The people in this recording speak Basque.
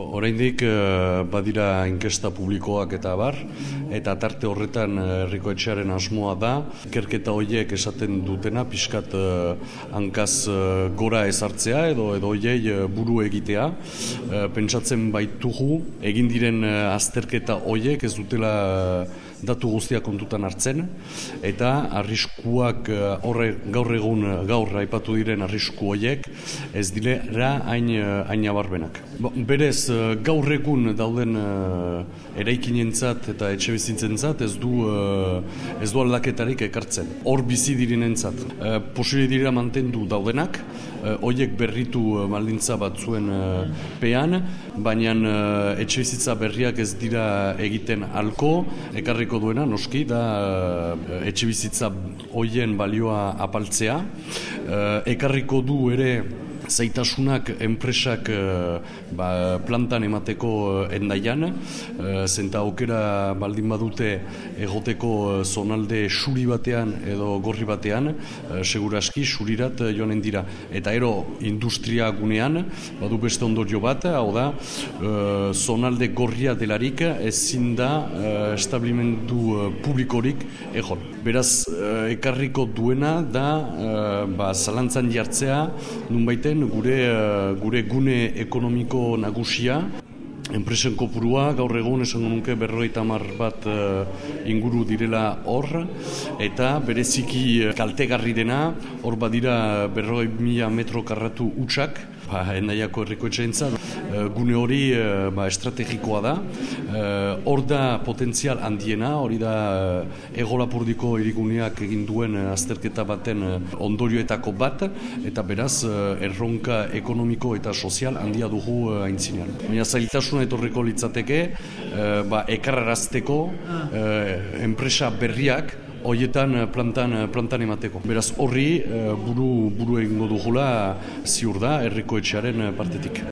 Bo, oraindik eh, badira inkesta publikoak eta bar, eta tarte horretan eh, herriko etxearen asmoa da, ikerketa horiek esaten dutena pixkat uh, hankaz gora ezartzea edo edo hoiei buru egitea. Pentsatzen baitugu, egin diren azterketa horiek ez dutela datu guztiak kontutan hartzen, eta arriskuak horre gaur egun gaur aipatu diren arrisku horiek ez dilera hain, hain abarbenak. Berez, Eh, gaur egun dauden uh, eraikinentzat eta etxe ez du uh, ez du aldaketarik ekartzen. Hor bizi direnentzat. Posibili dira mantendu daudenak, hoiek berritu maldintza batzuen pean, baina etxe bizitza berriak ez dira egiten alko, ekarriko duena, noski, da etxe bizitza hoien balioa apaltzea. Ekarriko du ere zaitasunak enpresak uh, ba, plantan emateko uh, endaian, uh, zenta okera baldin badute egoteko zonalde suri batean edo gorri batean, seguraski surirat joanen dira. Eta ero industria gunean, badu beste ondorio bat, hau da, zonalde gorria delarik ezin da establimendu publikorik egon. Beraz, ekarriko duena da, ba, zalantzan jartzea, nun baiten, gure eh, gure gune ekonomiko nagusia. Enpresen kopurua gaur egun esango nuke berroita mar bat uh, inguru direla hor. Eta bereziki uh, kaltegarri dena hor badira berroi mila metro karratu utxak ba, endaiako herriko etxeintza uh, gune hori uh, ba, estrategikoa da hor uh, da potentzial handiena hori da egolapurdiko iriguneak egin duen azterketa baten ondorioetako bat eta beraz erronka ekonomiko eta sozial handia dugu aintzinean. Baina zailtasun etorriko litzateke, ba, ekarrarazteko enpresa berriak hoietan plantan, plantan emateko. Beraz horri buru, buru egingo dugula ziur da herriko etxearen partetik.